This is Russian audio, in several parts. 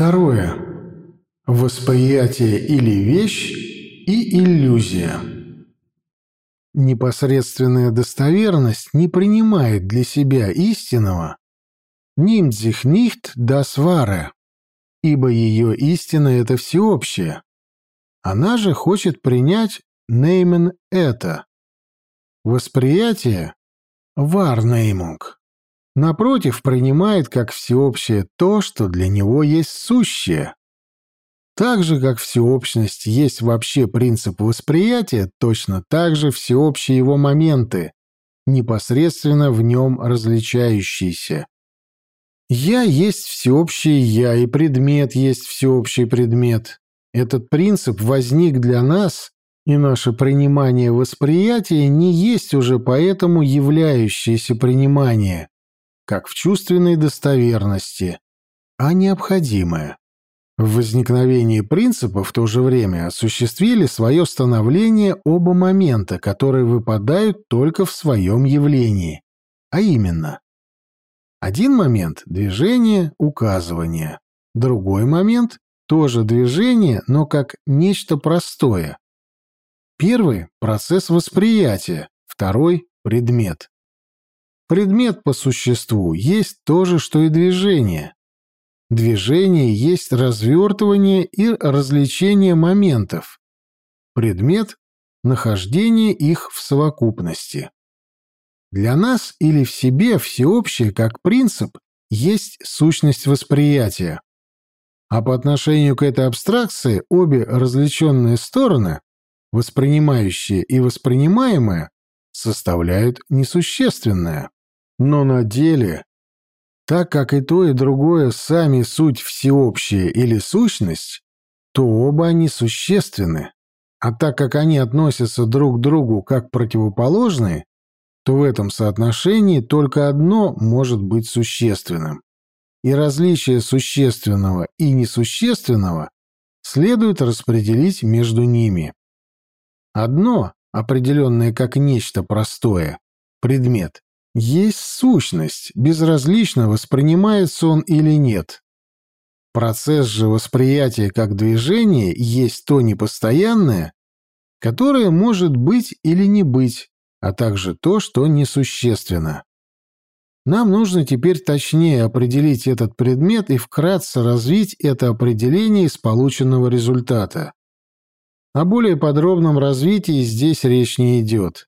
Второе. Восприятие или вещь и иллюзия. Непосредственная достоверность не принимает для себя истинного «нимдзих нихт das wahre», ибо ее истина — это всеобщее. Она же хочет принять «неймен это». Восприятие — «варнеймунг». Напротив, принимает как всеобщее то, что для него есть сущее. Так же, как всеобщность есть вообще принцип восприятия, точно так же всеобщие его моменты, непосредственно в нем различающиеся. «Я» есть всеобщее «я», и предмет есть всеобщий предмет. Этот принцип возник для нас, и наше принимание восприятия не есть уже поэтому являющееся принимание, как в чувственной достоверности, а необходимое. В возникновении принципа в то же время осуществили свое становление оба момента, которые выпадают только в своем явлении, а именно один момент — движение, указывание, другой момент — тоже движение, но как нечто простое. Первый — процесс восприятия, второй — предмет. Предмет по существу есть то же, что и движение. Движение есть развертывание и развлечение моментов. Предмет — нахождение их в совокупности. Для нас или в себе всеобщее как принцип есть сущность восприятия. А по отношению к этой абстракции обе различенные стороны, воспринимающие и воспринимаемое, составляют несущественное. Но на деле, так как и то, и другое сами суть всеобщее или сущность, то оба они существенны. А так как они относятся друг к другу как противоположные, то в этом соотношении только одно может быть существенным. И различие существенного и несущественного следует распределить между ними. Одно, определенное как нечто простое, предмет, есть сущность, безразлично воспринимается он или нет. Процесс же восприятия как движения есть то непостоянное, которое может быть или не быть, а также то, что несущественно. Нам нужно теперь точнее определить этот предмет и вкратце развить это определение из полученного результата. О более подробном развитии здесь речь не идет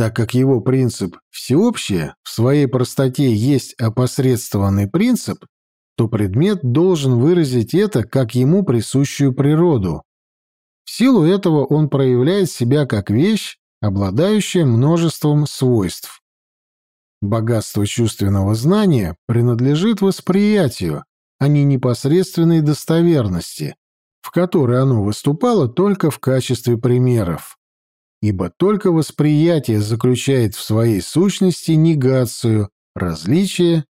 так как его принцип «всеобщее» в своей простоте есть опосредствованный принцип, то предмет должен выразить это как ему присущую природу. В силу этого он проявляет себя как вещь, обладающая множеством свойств. Богатство чувственного знания принадлежит восприятию, а не непосредственной достоверности, в которой оно выступало только в качестве примеров ибо только восприятие заключает в своей сущности негацию, различие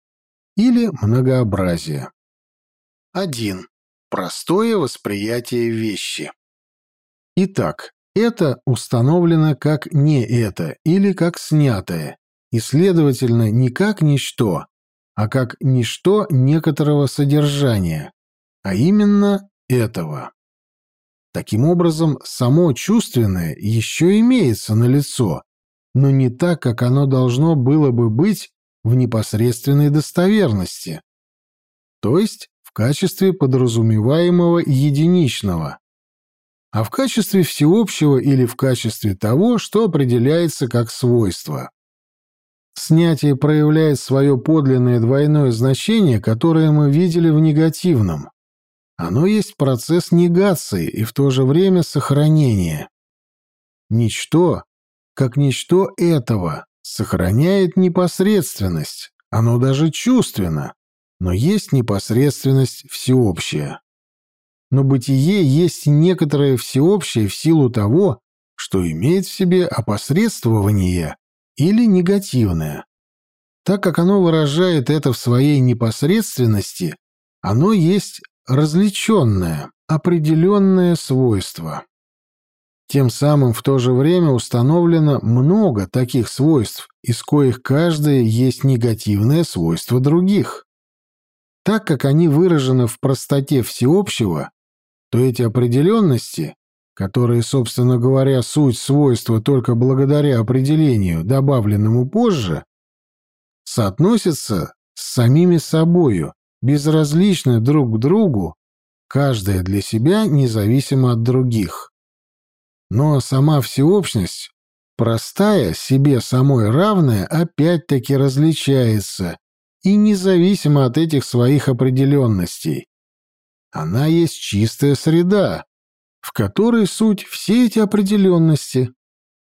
или многообразие. 1. Простое восприятие вещи. Итак, это установлено как не это или как снятое, и, следовательно, не как ничто, а как ничто некоторого содержания, а именно этого. Таким образом, само чувственное еще имеется на лицо, но не так, как оно должно было бы быть в непосредственной достоверности, то есть в качестве подразумеваемого единичного, а в качестве всеобщего или в качестве того, что определяется как свойство. Снятие проявляет свое подлинное двойное значение, которое мы видели в негативном. Оно есть процесс негации и в то же время сохранения. Ничто, как ничто этого, сохраняет непосредственность, оно даже чувственно, но есть непосредственность всеобщая. Но бытие есть некоторое всеобщее в силу того, что имеет в себе опосредствование или негативное. Так как оно выражает это в своей непосредственности, оно есть различенное, определенное свойство. Тем самым в то же время установлено много таких свойств, из коих каждое есть негативное свойство других. так как они выражены в простоте всеобщего, то эти определенности, которые, собственно говоря, суть свойства только благодаря определению, добавленному позже, соотносятся с самими собою, безразличны друг к другу, каждая для себя независимо от других. Но сама всеобщность, простая, себе самой равная, опять-таки различается и независимо от этих своих определенностей. Она есть чистая среда, в которой суть все эти определенности.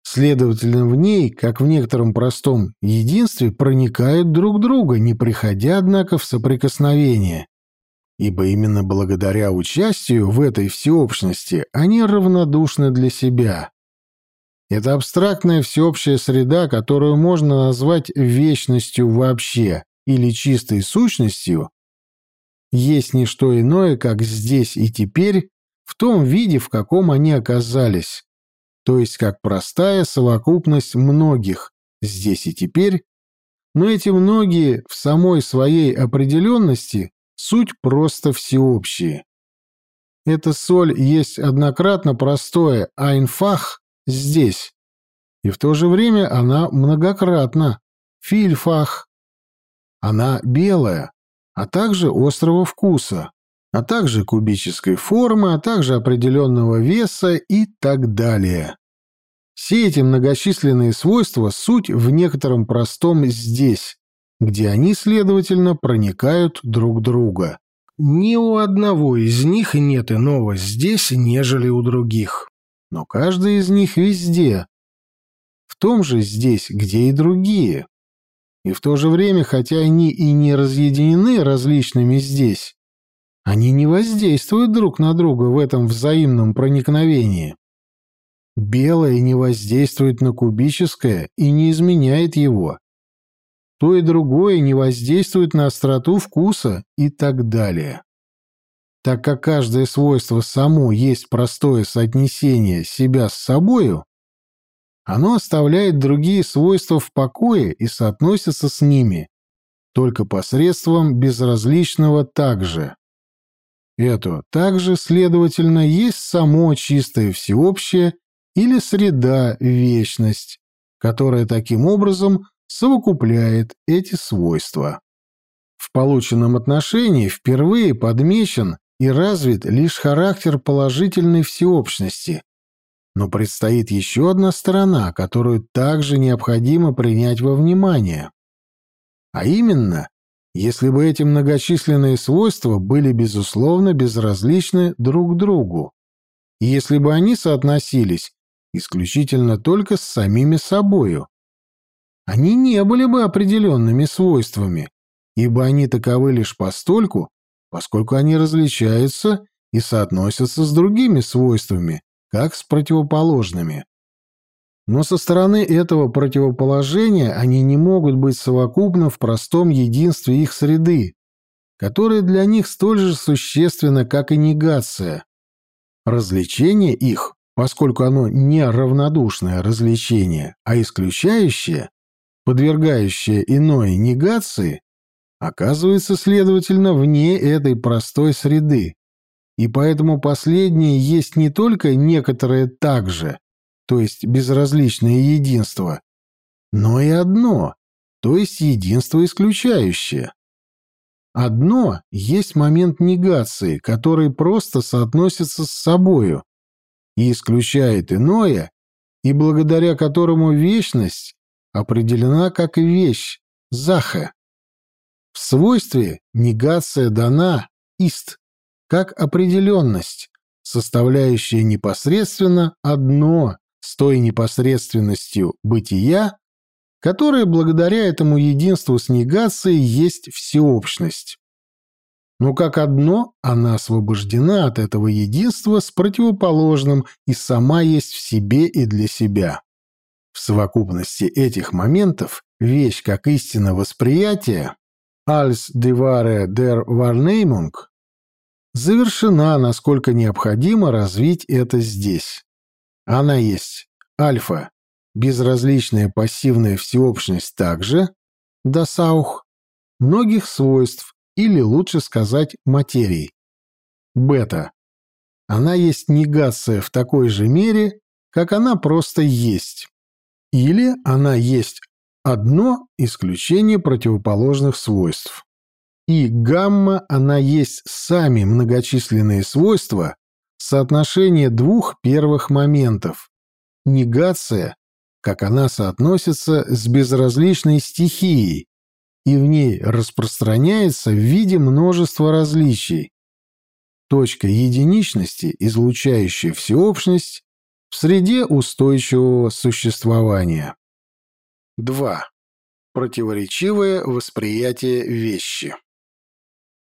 Следовательно, в ней, как в некотором простом единстве, проникают друг друга, не приходя, однако, в соприкосновение. Ибо именно благодаря участию в этой всеобщности они равнодушны для себя. Это абстрактная всеобщая среда, которую можно назвать вечностью вообще или чистой сущностью, есть не что иное, как здесь и теперь, в том виде, в каком они оказались, то есть как простая совокупность многих здесь и теперь, но эти многие в самой своей определенности суть просто всеобщие. Эта соль есть однократно простое «айнфах» здесь, и в то же время она многократно «фильфах». Она белая, а также острого вкуса, а также кубической формы, а также определенного веса и так далее. Все эти многочисленные свойства — суть в некотором простом здесь, где они, следовательно, проникают друг друга. Ни у одного из них нет иного здесь, нежели у других. Но каждый из них везде. В том же здесь, где и другие. И в то же время, хотя они и не разъединены различными здесь, они не воздействуют друг на друга в этом взаимном проникновении. Белое не воздействует на кубическое и не изменяет его. То и другое не воздействует на остроту вкуса и так далее. Так как каждое свойство само есть простое соотнесение себя с собою, оно оставляет другие свойства в покое и соотносится с ними, только посредством безразличного также. Это также, следовательно, есть само чистое всеобщее или среда вечность, которая таким образом совокупляет эти свойства. В полученном отношении впервые подмечен и развит лишь характер положительной всеобщности, но предстоит еще одна сторона, которую также необходимо принять во внимание. А именно, если бы эти многочисленные свойства были, безусловно, безразличны друг другу, и если бы они соотносились исключительно только с самими собою, они не были бы определенными свойствами, ибо они таковы лишь постольку, поскольку они различаются и соотносятся с другими свойствами, как с противоположными. Но со стороны этого противоположения они не могут быть совокупны в простом единстве их среды, которое для них столь же существенно, как и негация. Развлечение их, поскольку оно не равнодушное развлечение, а исключающее, подвергающее иной негации, оказывается, следовательно, вне этой простой среды, и поэтому последнее есть не только некоторое также, то есть безразличное единство, но и одно, то есть единство исключающее. Одно есть момент негации, который просто соотносится с собою и исключает иное, и благодаря которому вечность определена как вещь, заха. В свойстве негация дана, ист, как определенность, составляющая непосредственно одно с той непосредственностью бытия, которая благодаря этому единству с негацией есть всеобщность. Но как одно, она освобождена от этого единства с противоположным и сама есть в себе и для себя. В совокупности этих моментов вещь как истина восприятия «als devare der Wahrnehmung» завершена, насколько необходимо развить это здесь. Она есть альфа, безразличная пассивная всеобщность также, досаух, многих свойств или лучше сказать материей. Бета. Она есть негация в такой же мере, как она просто есть. Или она есть одно исключение противоположных свойств. И гамма она есть сами многочисленные свойства соотношение двух первых моментов. Негация, как она соотносится с безразличной стихией, и в ней распространяется в виде множества различий. Точка единичности, излучающая всеобщность в среде устойчивого существования. 2. Противоречивое восприятие вещи.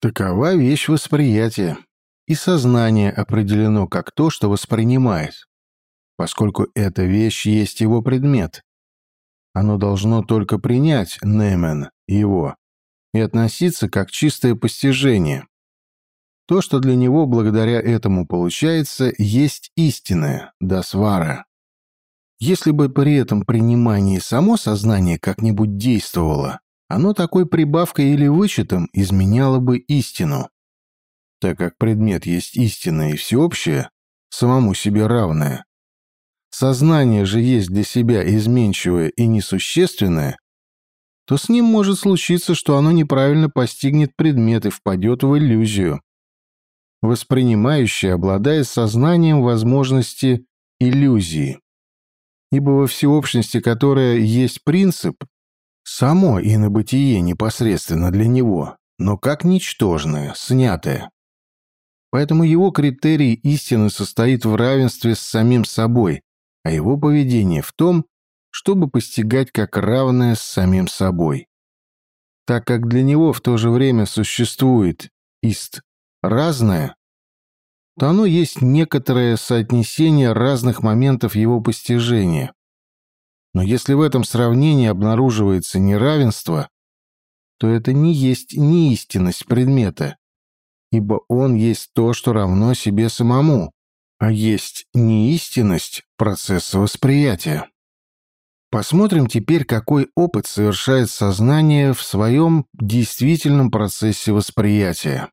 Такова вещь восприятия, и сознание определено как то, что воспринимает, поскольку эта вещь есть его предмет. Оно должно только принять Немен, его, и относиться как чистое постижение. То, что для него благодаря этому получается, есть истинное, дасвара. Если бы при этом принимании само сознание как-нибудь действовало, оно такой прибавкой или вычетом изменяло бы истину. Так как предмет есть истинное и всеобщее, самому себе равное. Сознание же есть для себя изменчивое и несущественное, то с ним может случиться, что оно неправильно постигнет предмет и впадет в иллюзию. Воспринимающее обладает сознанием возможности иллюзии. Ибо во всеобщности, которая есть принцип, само инобытие непосредственно для него, но как ничтожное, снятое. Поэтому его критерий истины состоит в равенстве с самим собой, а его поведение в том, чтобы постигать как равное с самим собой. Так как для него в то же время существует ист разное, то оно есть некоторое соотнесение разных моментов его постижения. Но если в этом сравнении обнаруживается неравенство, то это не есть неистинность предмета, ибо он есть то, что равно себе самому, а есть неистинность процесса восприятия. Посмотрим теперь, какой опыт совершает сознание в своем действительном процессе восприятия.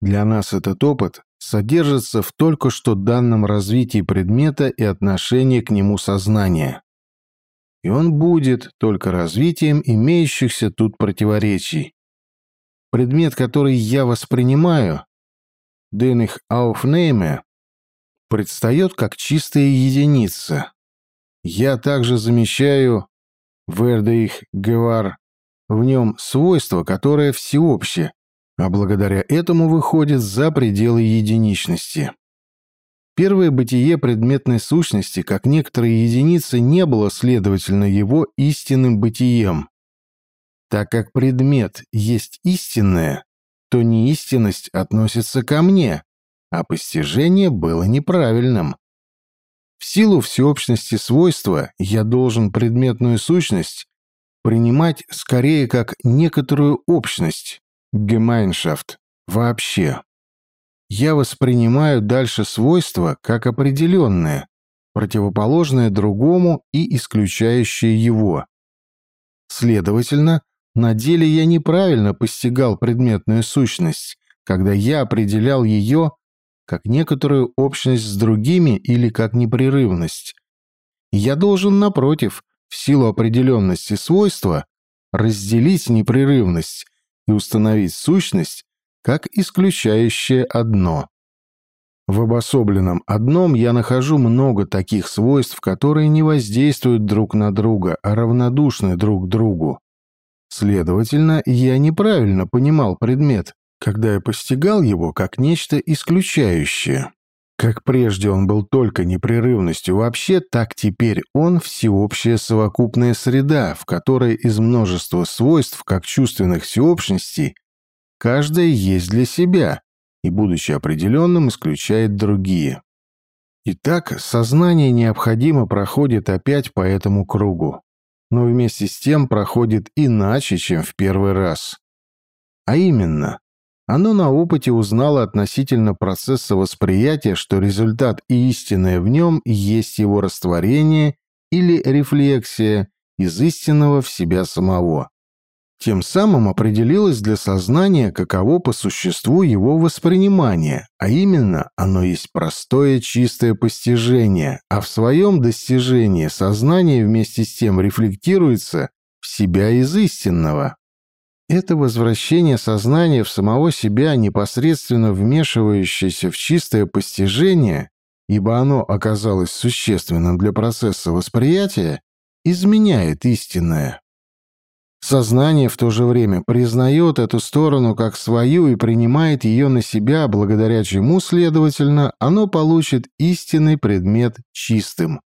Для нас этот опыт содержится в только что данном развитии предмета и отношении к нему сознания. И он будет только развитием имеющихся тут противоречий. Предмет, который я воспринимаю, ich aufnehme, предстает как чистая единица. Я также werde ich gewahr в нем свойство, которое всеобщее, а благодаря этому выходит за пределы единичности. Первое бытие предметной сущности, как некоторые единицы, не было, следовательно, его истинным бытием. Так как предмет есть истинное, то неистинность относится ко мне, а постижение было неправильным. В силу всеобщности свойства я должен предметную сущность принимать скорее как некоторую общность, Gemeinschaft, вообще. Я воспринимаю дальше свойства как определенное, противоположное другому и исключающее его. Следовательно, на деле я неправильно постигал предметную сущность, когда я определял ее как некоторую общность с другими или как непрерывность. Я должен, напротив, в силу определенности свойства, разделить непрерывность и установить сущность как исключающее одно. В обособленном одном я нахожу много таких свойств, которые не воздействуют друг на друга, а равнодушны друг другу. Следовательно, я неправильно понимал предмет, когда я постигал его как нечто исключающее. Как прежде он был только непрерывностью вообще, так теперь он всеобщая совокупная среда, в которой из множества свойств, как чувственных всеобщностей, каждая есть для себя и, будучи определенным, исключает другие. Итак, сознание необходимо проходит опять по этому кругу но вместе с тем проходит иначе, чем в первый раз. А именно, оно на опыте узнало относительно процесса восприятия, что результат и истинное в нем есть его растворение или рефлексия из истинного в себя самого. Тем самым определилось для сознания, каково по существу его воспринимание, а именно оно есть простое чистое постижение, а в своем достижении сознание вместе с тем рефлектируется в себя из истинного. Это возвращение сознания в самого себя, непосредственно вмешивающееся в чистое постижение, ибо оно оказалось существенным для процесса восприятия, изменяет истинное. Сознание в то же время признает эту сторону как свою и принимает ее на себя, благодаря чему, следовательно, оно получит истинный предмет чистым.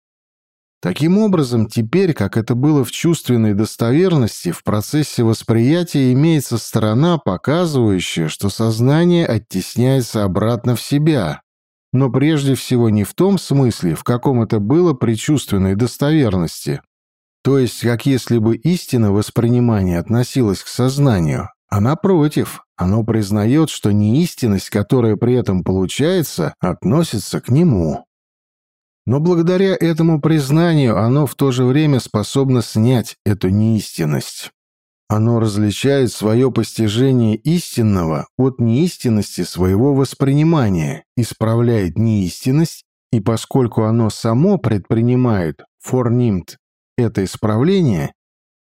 Таким образом, теперь, как это было в чувственной достоверности, в процессе восприятия имеется сторона, показывающая, что сознание оттесняется обратно в себя, но прежде всего не в том смысле, в каком это было при чувственной достоверности, то есть, как если бы истина воспринимания относилась к сознанию, а напротив, оно признает, что неистинность, которая при этом получается, относится к нему. Но благодаря этому признанию оно в то же время способно снять эту неистинность. Оно различает свое постижение истинного от неистинности своего воспринимания, исправляет неистинность, и поскольку оно само предпринимает, форнимт, это исправление,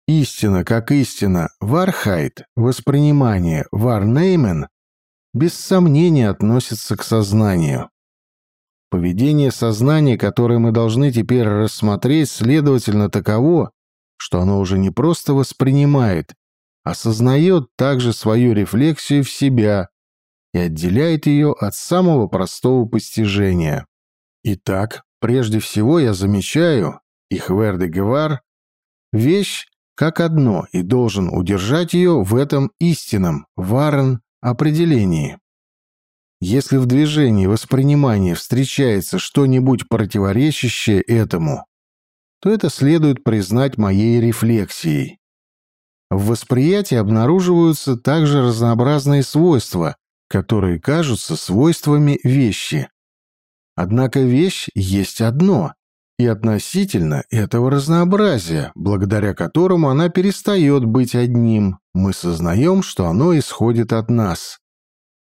истина как истина, вархайт, воспринимание, варнеймен, без сомнения относится к сознанию. Поведение сознания, которое мы должны теперь рассмотреть, следовательно таково, что оно уже не просто воспринимает, осознает также свою рефлексию в себя и отделяет ее от самого простого постижения. Итак, прежде всего я замечаю, и Хверде Гевар вещь как одно и должен удержать ее в этом истинном, варен, определении. Если в движении воспринимания встречается что-нибудь противоречащее этому, то это следует признать моей рефлексией. В восприятии обнаруживаются также разнообразные свойства, которые кажутся свойствами вещи. Однако вещь есть одно, и относительно этого разнообразия, благодаря которому она перестает быть одним, мы сознаем, что оно исходит от нас.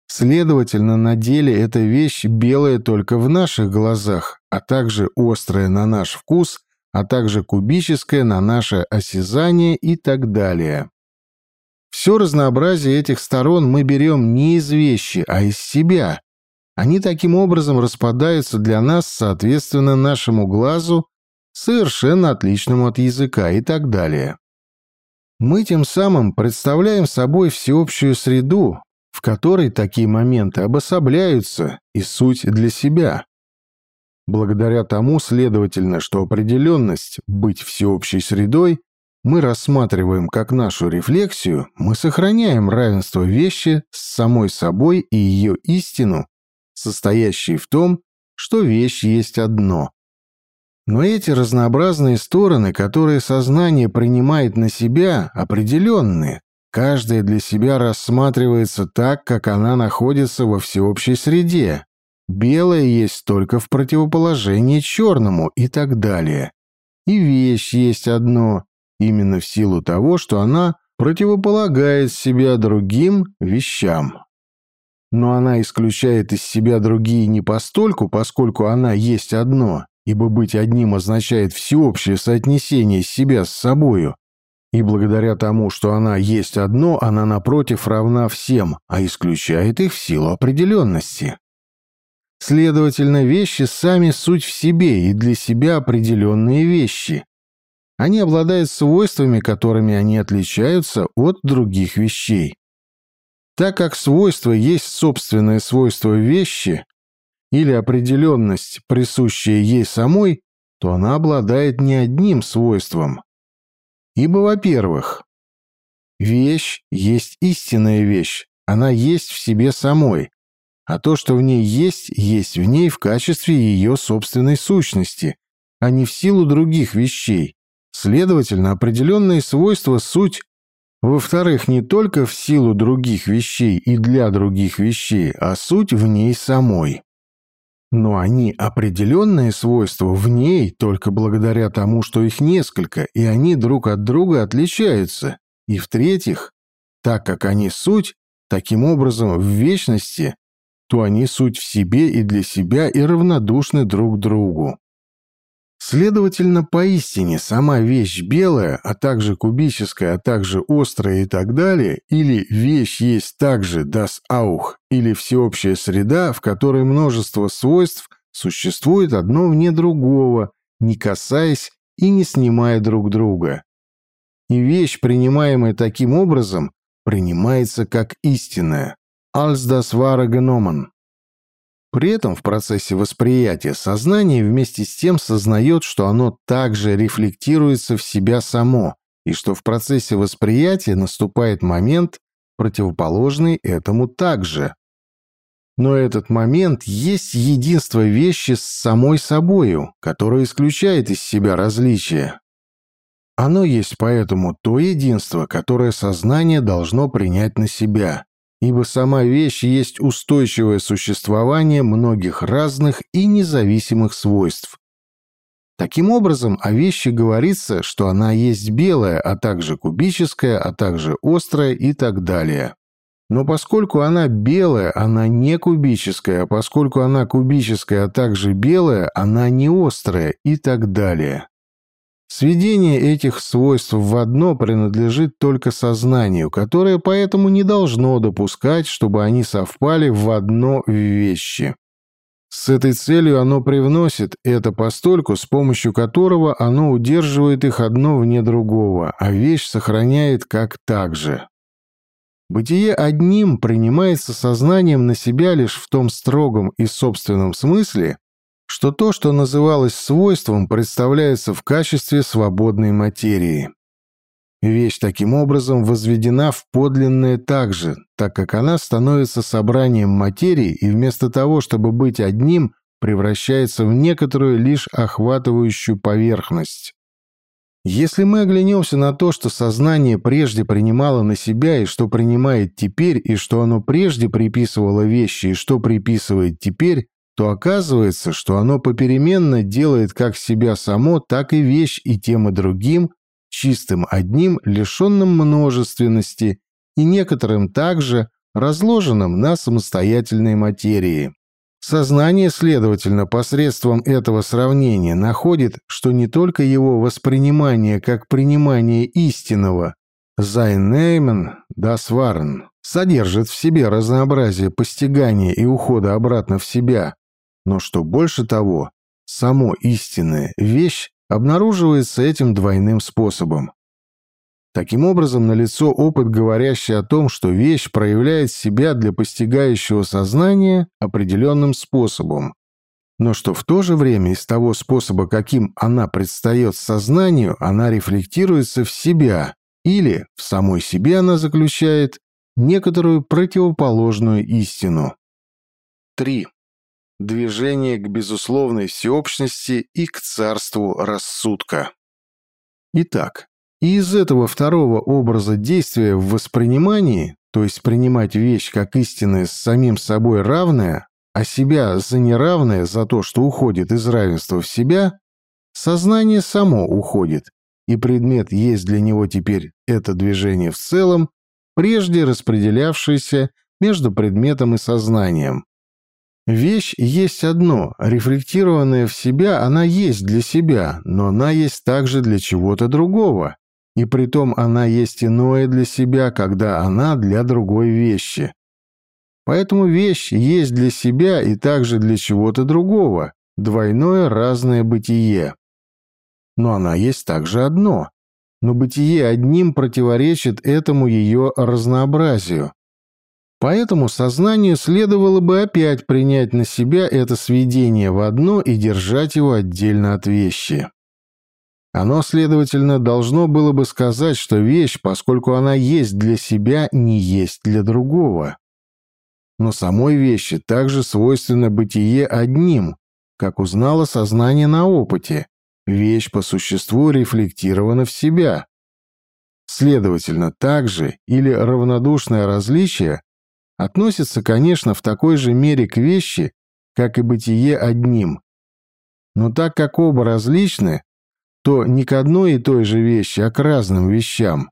Следовательно, на деле эта вещь белая только в наших глазах, а также острая на наш вкус, а также кубическая на наше осязание и так далее. Все разнообразие этих сторон мы берем не из вещи, а из себя, они таким образом распадаются для нас соответственно нашему глазу, совершенно отличному от языка и так далее. Мы тем самым представляем собой всеобщую среду, в которой такие моменты обособляются и суть для себя. Благодаря тому, следовательно, что определенность «быть всеобщей средой» мы рассматриваем как нашу рефлексию, мы сохраняем равенство вещи с самой собой и ее истину состоящий в том, что вещь есть одно. Но эти разнообразные стороны, которые сознание принимает на себя, определенные. Каждая для себя рассматривается так, как она находится во всеобщей среде. Белое есть только в противоположении черному и так далее. И вещь есть одно, именно в силу того, что она противополагает себя другим вещам но она исключает из себя другие не постольку, поскольку она есть одно, ибо быть одним означает всеобщее соотнесение себя с собою, и благодаря тому, что она есть одно, она, напротив, равна всем, а исключает их в силу определенности. Следовательно, вещи сами суть в себе и для себя определенные вещи. Они обладают свойствами, которыми они отличаются от других вещей. Так как свойство есть собственное свойство вещи или определенность, присущая ей самой, то она обладает не одним свойством. Ибо, во-первых, вещь есть истинная вещь, она есть в себе самой, а то, что в ней есть, есть в ней в качестве ее собственной сущности, а не в силу других вещей. Следовательно, определенные свойства – суть во-вторых, не только в силу других вещей и для других вещей, а суть в ней самой. Но они определенные свойства в ней только благодаря тому, что их несколько, и они друг от друга отличаются, И в-третьих, так как они суть, таким образом в вечности, то они суть в себе и для себя и равнодушны друг другу. Следовательно, поистине сама вещь белая, а также кубическая, а также острая и так далее, или вещь есть также das auch, или всеобщая среда, в которой множество свойств существует одно вне другого, не касаясь и не снимая друг друга. И вещь, принимаемая таким образом, принимается как истинная. Als das wahre genommen. При этом в процессе восприятия сознание вместе с тем сознает, что оно также рефлектируется в себя само, и что в процессе восприятия наступает момент, противоположный этому также. Но этот момент есть единство вещи с самой собою, которое исключает из себя различия. Оно есть поэтому то единство, которое сознание должно принять на себя, ибо сама вещь есть устойчивое существование многих разных и независимых свойств. Таким образом, о вещи говорится, что она есть белая, а также кубическая, а также острая и так далее. Но поскольку она белая, она не кубическая, а поскольку она кубическая, а также белая, она не острая и так далее. Сведение этих свойств в одно принадлежит только сознанию, которое поэтому не должно допускать, чтобы они совпали в одно вещи. С этой целью оно привносит это постольку, с помощью которого оно удерживает их одно вне другого, а вещь сохраняет как так же. Бытие одним принимается сознанием на себя лишь в том строгом и собственном смысле, что то, что называлось свойством, представляется в качестве свободной материи. Вещь таким образом возведена в подлинное также, так как она становится собранием материи и вместо того, чтобы быть одним, превращается в некоторую лишь охватывающую поверхность. Если мы оглянемся на то, что сознание прежде принимало на себя и что принимает теперь, и что оно прежде приписывало вещи и что приписывает теперь, то оказывается, что оно попеременно делает как себя само, так и вещь и тем и другим, чистым одним, лишенным множественности, и некоторым также разложенным на самостоятельной материи. Сознание, следовательно, посредством этого сравнения находит, что не только его воспринимание как принимание истинного «sein Waren» содержит в себе разнообразие постигания и ухода обратно в себя, но что больше того, само истинная вещь обнаруживается этим двойным способом. Таким образом, налицо опыт, говорящий о том, что вещь проявляет себя для постигающего сознания определенным способом, но что в то же время из того способа, каким она предстает сознанию, она рефлектируется в себя, или в самой себе она заключает некоторую противоположную истину. 3 движение к безусловной всеобщности и к царству рассудка. Итак, из этого второго образа действия в воспринимании, то есть принимать вещь как истинное с самим собой равное, а себя за неравное за то, что уходит из равенства в себя, сознание само уходит, и предмет есть для него теперь это движение в целом, прежде распределявшееся между предметом и сознанием, Вещь есть одно, рефлектированная в себя, она есть для себя, но она есть также для чего-то другого. И притом она есть иное для себя, когда она для другой вещи. Поэтому вещь есть для себя и также для чего-то другого, двойное разное бытие. Но она есть также одно. Но бытие одним противоречит этому ее разнообразию. Поэтому сознанию следовало бы опять принять на себя это сведение в одно и держать его отдельно от вещи. Оно, следовательно, должно было бы сказать, что вещь, поскольку она есть для себя, не есть для другого. Но самой вещи также свойственно бытие одним, как узнало сознание на опыте. Вещь по существу рефлектирована в себя. Следовательно, также или равнодушное различие относится, конечно, в такой же мере к вещи, как и бытие одним. Но так как оба различны, то не к одной и той же вещи, а к разным вещам.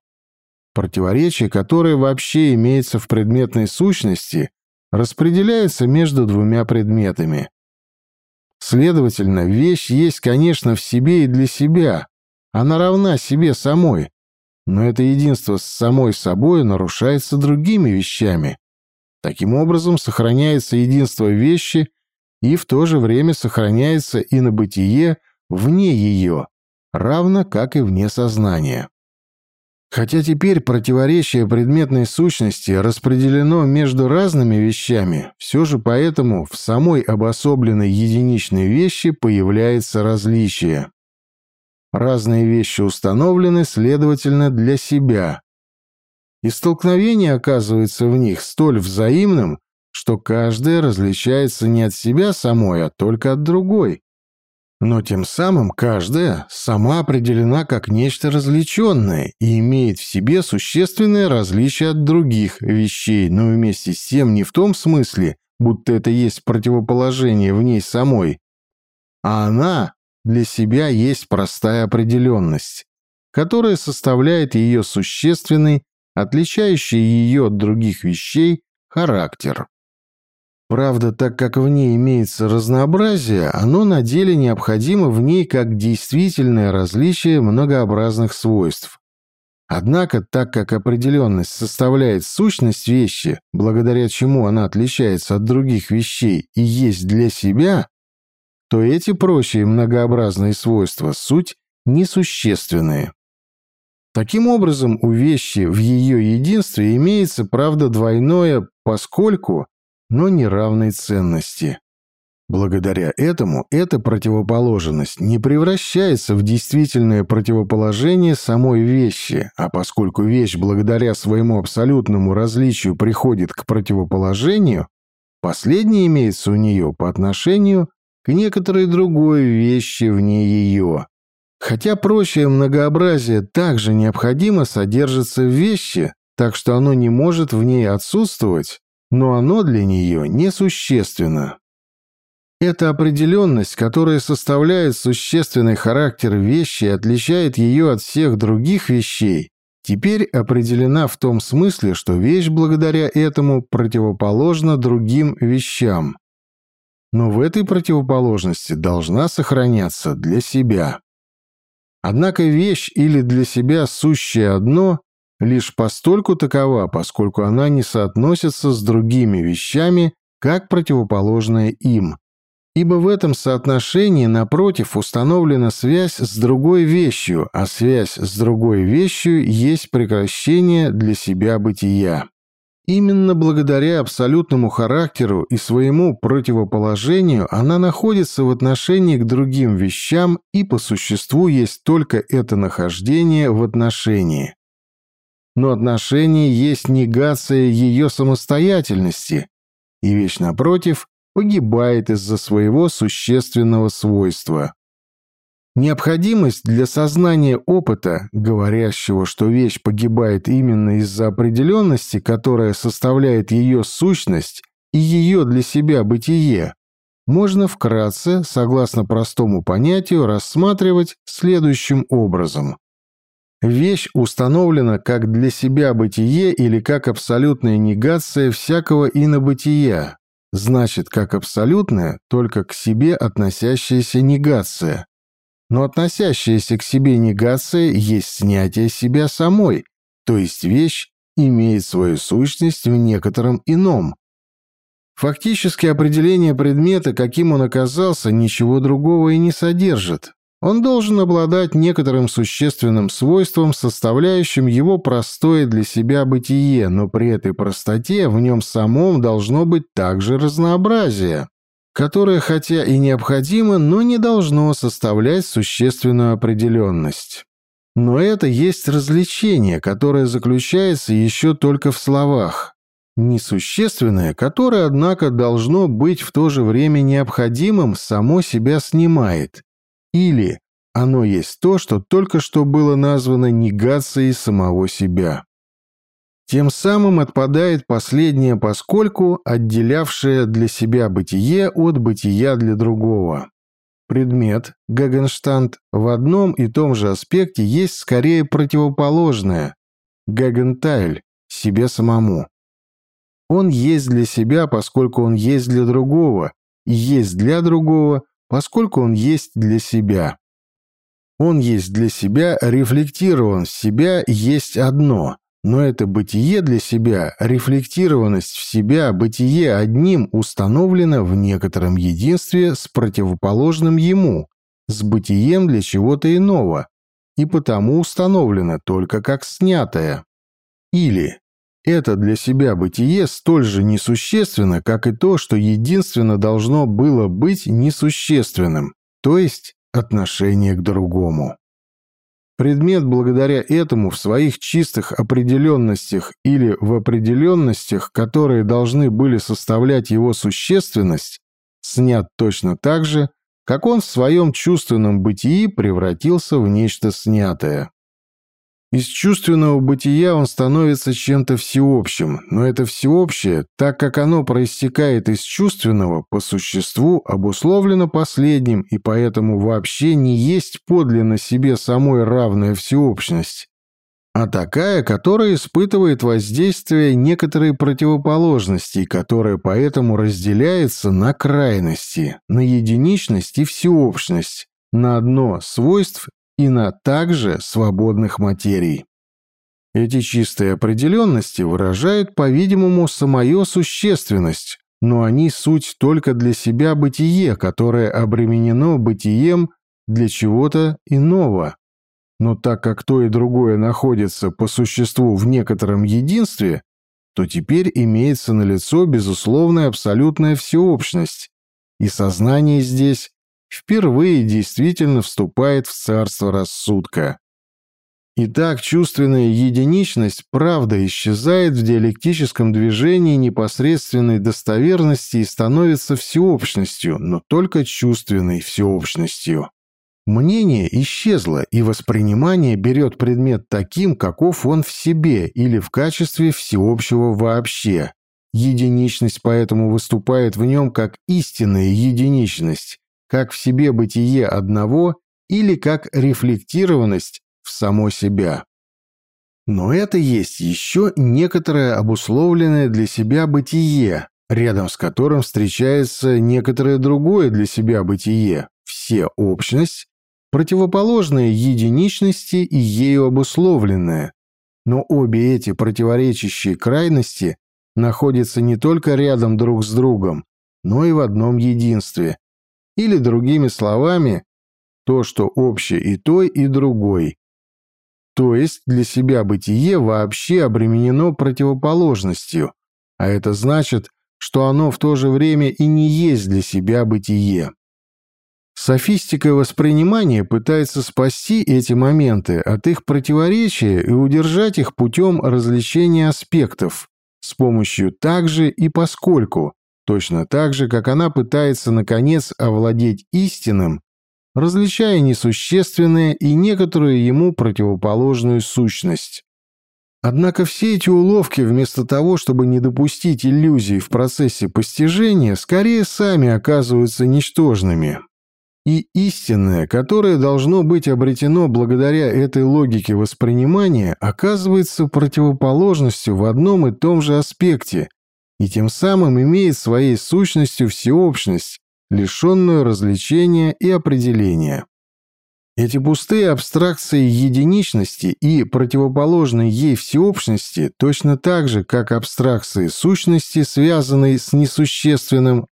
Противоречие, которое вообще имеется в предметной сущности, распределяется между двумя предметами. Следовательно, вещь есть, конечно, в себе и для себя. Она равна себе самой. Но это единство с самой собой нарушается другими вещами. Таким образом, сохраняется единство вещи и в то же время сохраняется и на бытие вне ее, равно как и вне сознания. Хотя теперь противоречие предметной сущности распределено между разными вещами, все же поэтому в самой обособленной единичной вещи появляется различие. Разные вещи установлены, следовательно, для себя. И столкновение оказывается в них столь взаимным, что каждая различается не от себя самой, а только от другой. Но тем самым каждая сама определена как нечто различенное и имеет в себе существенное различие от других вещей, но вместе с тем не в том смысле, будто это есть противоположение в ней самой, а она для себя есть простая определенность, которая составляет ее существенный, отличающий ее от других вещей, характер. Правда, так как в ней имеется разнообразие, оно на деле необходимо в ней как действительное различие многообразных свойств. Однако, так как определенность составляет сущность вещи, благодаря чему она отличается от других вещей и есть для себя, то эти прочие многообразные свойства суть несущественные. Таким образом, у вещи в ее единстве имеется, правда, двойное «поскольку», но неравной ценности. Благодаря этому эта противоположность не превращается в действительное противоположение самой вещи, а поскольку вещь благодаря своему абсолютному различию приходит к противоположению, последнее имеется у нее по отношению к некоторой другой вещи вне ее. Хотя прочее многообразие также необходимо содержится в вещи, так что оно не может в ней отсутствовать, но оно для нее несущественно. Эта определенность, которая составляет существенный характер вещи и отличает ее от всех других вещей, теперь определена в том смысле, что вещь благодаря этому противоположна другим вещам. Но в этой противоположности должна сохраняться для себя. Однако вещь или для себя сущее одно лишь постольку такова, поскольку она не соотносится с другими вещами, как противоположная им. Ибо в этом соотношении, напротив, установлена связь с другой вещью, а связь с другой вещью есть прекращение для себя бытия. Именно благодаря абсолютному характеру и своему противоположению она находится в отношении к другим вещам и по существу есть только это нахождение в отношении но отношение есть негация ее самостоятельности, и вещь, напротив, погибает из-за своего существенного свойства. Необходимость для сознания опыта, говорящего, что вещь погибает именно из-за определенности, которая составляет ее сущность и ее для себя бытие, можно вкратце, согласно простому понятию, рассматривать следующим образом. Вещь установлена как для себя бытие или как абсолютная негация всякого инобытия, значит, как абсолютная, только к себе относящаяся негация. Но относящаяся к себе негация есть снятие себя самой, то есть вещь имеет свою сущность в некотором ином. Фактически определение предмета, каким он оказался, ничего другого и не содержит. Он должен обладать некоторым существенным свойством, составляющим его простое для себя бытие, но при этой простоте в нем самом должно быть также разнообразие, которое хотя и необходимо, но не должно составлять существенную определенность. Но это есть развлечение, которое заключается еще только в словах. Несущественное, которое, однако, должно быть в то же время необходимым, само себя снимает или оно есть то, что только что было названо негацией самого себя. Тем самым отпадает последнее поскольку, отделявшее для себя бытие от бытия для другого. Предмет, Гагенштанд, в одном и том же аспекте есть скорее противоположное, Гагентайль, себе самому. Он есть для себя, поскольку он есть для другого, и есть для другого, поскольку он есть для себя. Он есть для себя, рефлектирован себя есть одно, но это бытие для себя, рефлектированность в себя, бытие одним установлено в некотором единстве с противоположным ему, с бытием для чего-то иного, и потому установлено только как снятое. Или это для себя бытие столь же несущественно, как и то, что единственно должно было быть несущественным, то есть отношение к другому. Предмет благодаря этому в своих чистых определенностях или в определенностях, которые должны были составлять его существенность, снят точно так же, как он в своем чувственном бытии превратился в нечто снятое. Из чувственного бытия он становится чем-то всеобщим, но это всеобщее, так как оно проистекает из чувственного, по существу обусловлено последним и поэтому вообще не есть подлинно себе самой равная всеобщность, а такая, которая испытывает воздействие некоторой противоположности, которая поэтому разделяется на крайности, на единичность и всеобщность, на одно свойств и на также свободных материй. Эти чистые определенности выражают, по-видимому, самую существенность, но они суть только для себя бытие, которое обременено бытием для чего-то иного. Но так как то и другое находится по существу в некотором единстве, то теперь имеется налицо безусловная абсолютная всеобщность, и сознание здесь впервые действительно вступает в царство рассудка. Итак, чувственная единичность, правда, исчезает в диалектическом движении непосредственной достоверности и становится всеобщностью, но только чувственной всеобщностью. Мнение исчезло, и воспринимание берет предмет таким, каков он в себе или в качестве всеобщего вообще. Единичность поэтому выступает в нем как истинная единичность, как в себе бытие одного или как рефлектированность в само себя. Но это есть еще некоторое обусловленное для себя бытие, рядом с которым встречается некоторое другое для себя бытие, все общность, противоположное единичности и ею обусловленное. Но обе эти противоречащие крайности находятся не только рядом друг с другом, но и в одном единстве, или, другими словами, то, что общее и той, и другой. То есть для себя бытие вообще обременено противоположностью, а это значит, что оно в то же время и не есть для себя бытие. Софистика воспринимания пытается спасти эти моменты от их противоречия и удержать их путем развлечения аспектов с помощью «также» и «поскольку», Точно так же, как она пытается, наконец, овладеть истинным, различая несущественное и некоторую ему противоположную сущность. Однако все эти уловки, вместо того, чтобы не допустить иллюзий в процессе постижения, скорее сами оказываются ничтожными. И истинное, которое должно быть обретено благодаря этой логике воспринимания, оказывается противоположностью в одном и том же аспекте, и тем самым имеет своей сущностью всеобщность, лишенную развлечения и определения. Эти пустые абстракции единичности и противоположной ей всеобщности точно так же, как абстракции сущности, связанные с несущественным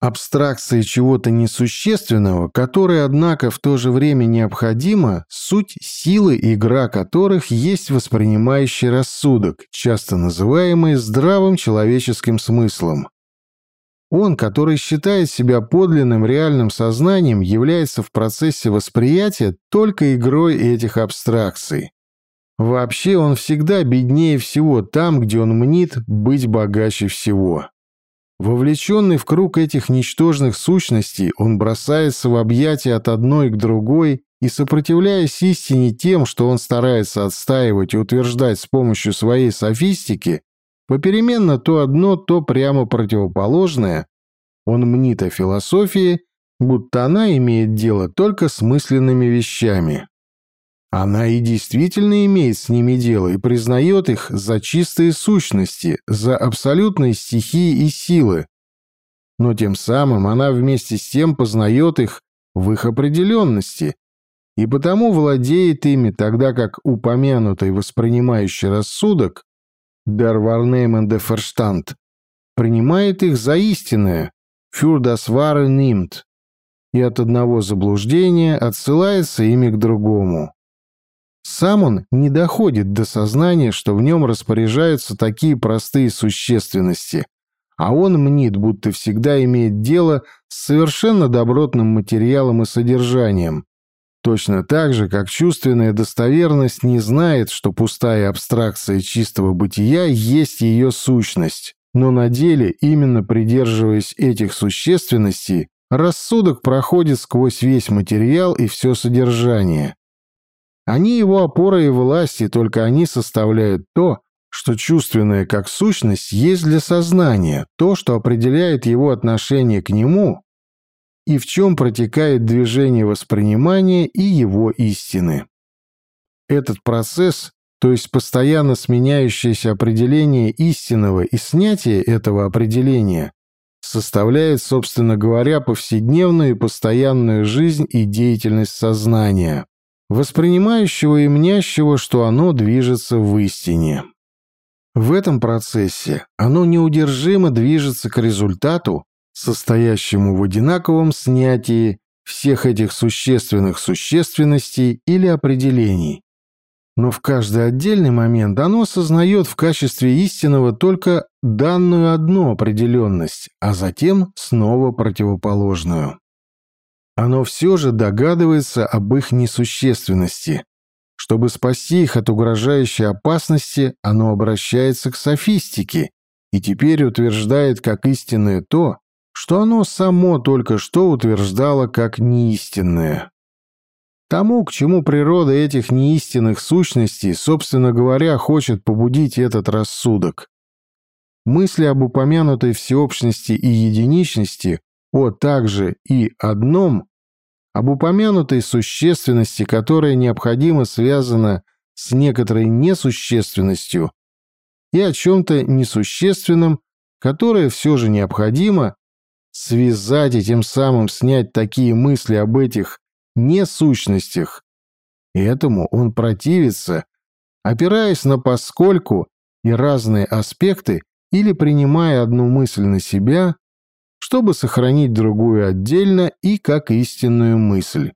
Абстракции чего-то несущественного, которое, однако, в то же время необходимо, суть силы, игра которых есть воспринимающий рассудок, часто называемый здравым человеческим смыслом. Он, который считает себя подлинным реальным сознанием, является в процессе восприятия только игрой этих абстракций. Вообще он всегда беднее всего там, где он мнит быть богаче всего. Вовлеченный в круг этих ничтожных сущностей, он бросается в объятия от одной к другой и, сопротивляясь истине тем, что он старается отстаивать и утверждать с помощью своей софистики, попеременно то одно, то прямо противоположное, он мнит о философии, будто она имеет дело только с мысленными вещами. Она и действительно имеет с ними дело и признает их за чистые сущности, за абсолютные стихии и силы. Но тем самым она вместе с тем познает их в их определенности и потому владеет ими, тогда как упомянутый воспринимающий рассудок Der Wahrnehmen der Verstand принимает их за истинное, für das Wahre nimmt, и от одного заблуждения отсылается ими к другому. Сам он не доходит до сознания, что в нем распоряжаются такие простые существенности, а он мнит, будто всегда имеет дело с совершенно добротным материалом и содержанием. Точно так же, как чувственная достоверность не знает, что пустая абстракция чистого бытия есть ее сущность. Но на деле, именно придерживаясь этих существенностей, рассудок проходит сквозь весь материал и все содержание. Они его опора и власть, и только они составляют то, что чувственное как сущность есть для сознания, то, что определяет его отношение к нему и в чем протекает движение воспринимания и его истины. Этот процесс, то есть постоянно сменяющееся определение истинного и снятие этого определения, составляет, собственно говоря, повседневную и постоянную жизнь и деятельность сознания воспринимающего и мнящего, что оно движется в истине. В этом процессе оно неудержимо движется к результату, состоящему в одинаковом снятии всех этих существенных существенностей или определений. Но в каждый отдельный момент оно осознает в качестве истинного только данную одну определенность, а затем снова противоположную оно все же догадывается об их несущественности. Чтобы спасти их от угрожающей опасности, оно обращается к софистике и теперь утверждает как истинное то, что оно само только что утверждало как неистинное. Тому, к чему природа этих неистинных сущностей, собственно говоря, хочет побудить этот рассудок. Мысли об упомянутой всеобщности и единичности, о также и одном, об упомянутой существенности, которая необходимо связана с некоторой несущественностью, и о чем-то несущественном, которое все же необходимо связать и тем самым снять такие мысли об этих несущностях. И этому он противится, опираясь на поскольку и разные аспекты или принимая одну мысль на себя, чтобы сохранить другую отдельно и как истинную мысль.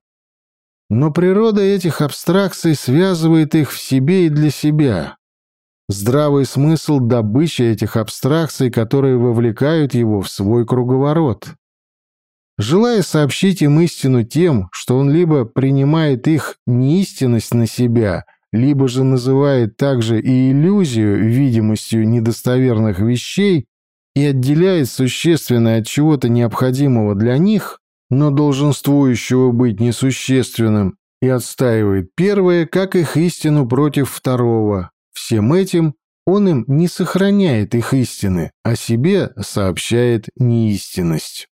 Но природа этих абстракций связывает их в себе и для себя. Здравый смысл – добыча этих абстракций, которые вовлекают его в свой круговорот. Желая сообщить им истину тем, что он либо принимает их неистинность на себя, либо же называет также и иллюзию видимостью недостоверных вещей, и отделяет существенное от чего-то необходимого для них, но долженствующего быть несущественным, и отстаивает первое, как их истину против второго. Всем этим он им не сохраняет их истины, а себе сообщает неистинность.